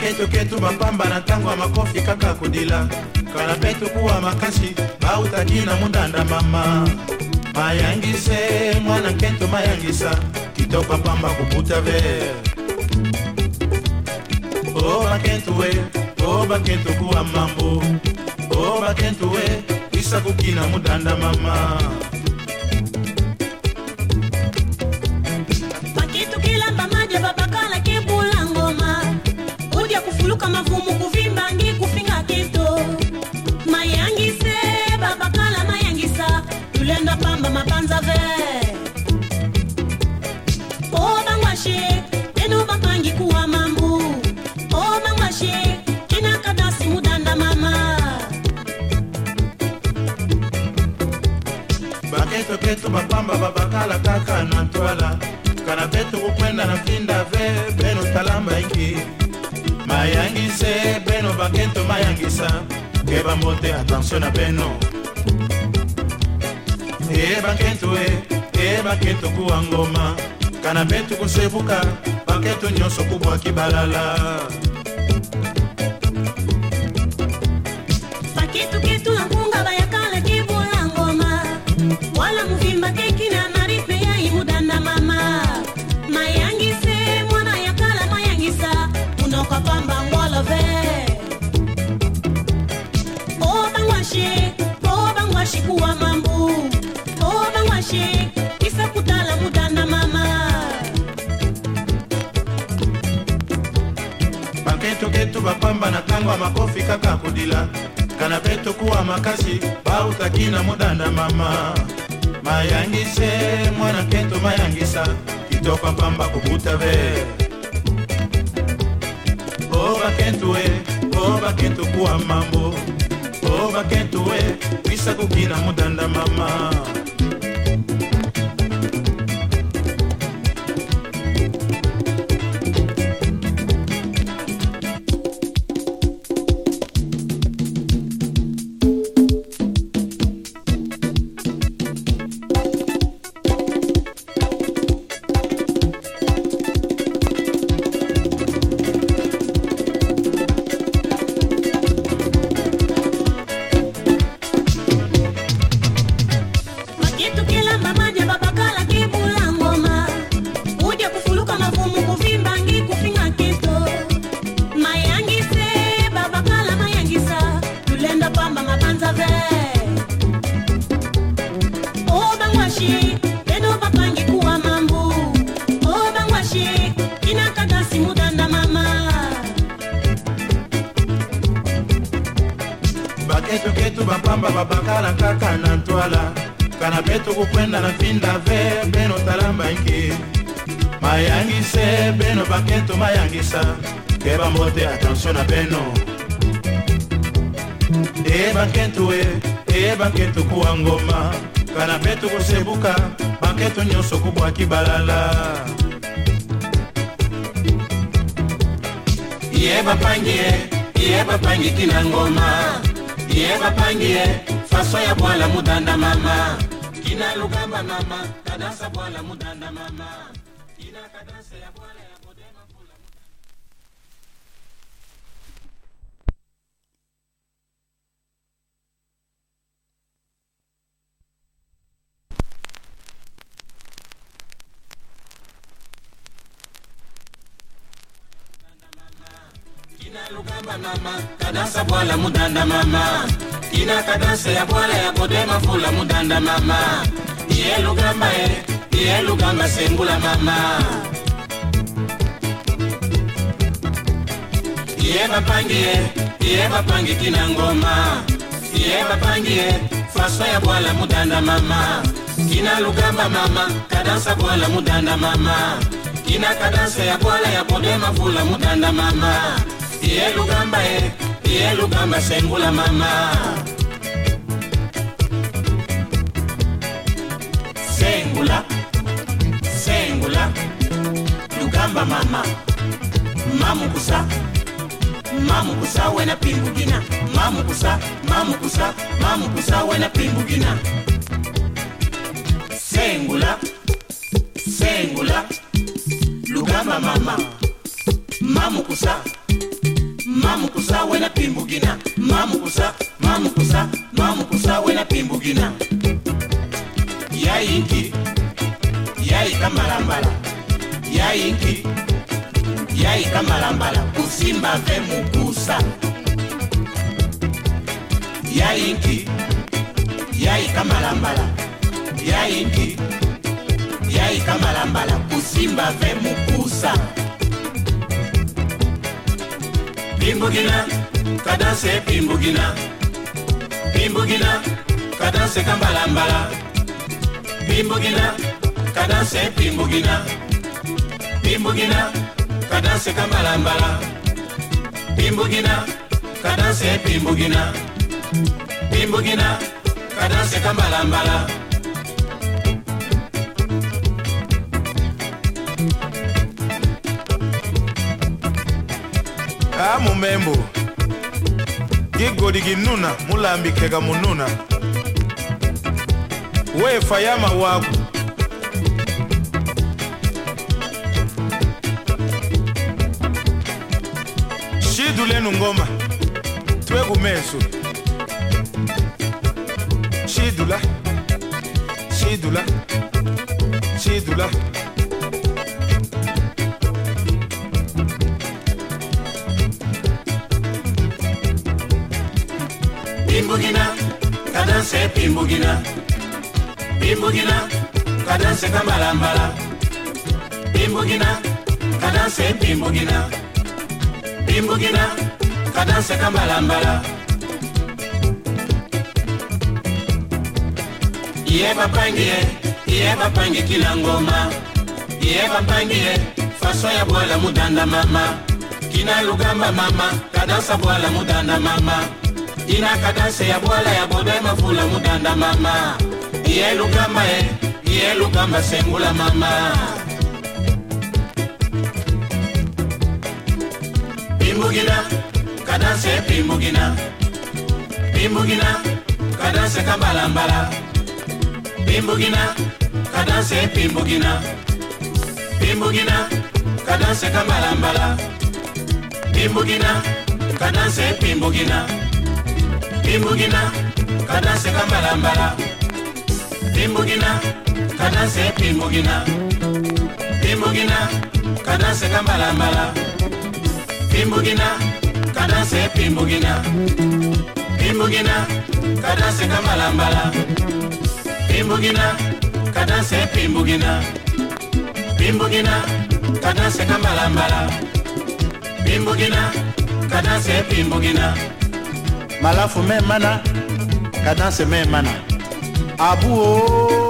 maketuketu mapamba na ntango ya makofi kaka kodila kala mpe tokuwa makasi bautaki na modanda mama mayangise mwana nketo mayangisa kitoko pamba kobuta ver o baketu we o baketu kuwa mambo o baketu we isa kokina modanda mama kuchoka mavumu kuvimba ngi kupinga kito mayangise babakala mayangisa tulenda pamba mapanza ve o bangwashe teno bakangi kuwa mambu o bangwashe kinakadasi mudanda mama baketoketo bapamba babakala kaka na ntwala kana pe tokokwenda na finda ve beno talamba eki bayangise beno bakento bayangisa ke bambote attention na beno e bakento e e bakento kuwa ngoma kana mpe tukosebuka bakento nyonso kubwaki balala baketuketu yango toketu bapamba na ntango ya makofi kaka kodila kana mpe tokuwa makasi bautaki na modanda mama mayangise mwana keto mayangisa kitoko pamba kobuta ver o baketu e o baketu kuwa mambo o baketu e bisa kokina modanda mama kosala kana mpe tokokwenda na finda ver beno talambanki mayangise beno bake tomayangisa keba mbote atensio na beno e banketu e e banketu kuwa ngoma kana mpe tokosebuka banketu nyonso kubwaki balala ye bapangi ye ye bapangi kina ngoma ye bapangi ye maso ya bwala mudanda mama kina lugamba mama kadansa bwala mudanda mama kina kadansa ya bwala ya bodema pula kina lugamba mama kadansa bwala mudanda mama ina kadanse ya bwala ya kodema fula mudanda mama iye lugamba e iye lugamba sengula mama iye bapangi ye iye bapangi kina ngoma iye bapangi ye faso ya bwala mudanda mama kina lugamba mama kadansa bwala mudanda mama kina kadanse ya bwala ya kodema fula mudanda mama iye lugamba e ye lugamba sengula mama sengula sengula lugamba mama mamukusa mamukusa wena pimbugina mamukusa mamukusa mamukusa wena pimbugina sengula sengula lugamba mama mamukusa mamukusa wena pimbugina mamukusa mamukusa mamukusa wena pimbugina yayinki yayika malambala yayinki yayika malambala kusimba ve mukusa yayinki yayika malambala yayinki yayika malambala kusimba ve mukusa bimbugina ka danse bimbugina bimbugina ka danse ka mbalambala bimbugina ka danse bimbugina bimbugina ka danse ka mbalambala bimbugina ka danse bimbugina bimbugina ka danse ka mbalambala kamumembo gigodi ginuna mulambikeka mununa wefa ya mawaku shidulenu ngoma twekumeso shidula shidula shidula, shidula. pimbugina ka danse pimbugina pimbugina ka danse ka mbalambala pimbugina ka danse pimbugina pimbugina ka danse ka mbalambala iye bapangiye iye bapangi kila ngoma iye bapangiye faso ya bwala mudanda mama kina lugamba mama ka dansa bwala mudanda mama ina kadanse ya bwala ya boda mafula mudanda mama iye lukamba e iye lukamba sengula mama pimbugina kadanse pimbugina pimbugina kadanse kambalambala pimbugina kadanse pimbugina pimbugina kadanse kambalambala pimbugina kadanse pimbugina pimbugina kana se ka mbalambala pimbugina kana se pimbugina pimbugina kana se ka mbalambala pimbugina kana se pimbugina pimbugina kana se ka mbalambala pimbugina kana se pimbugina pimbugina kana se ka mbalambala pimbugina kana se pimbugina malafu mɛn mana kadance mɛn mana abu o. Oh.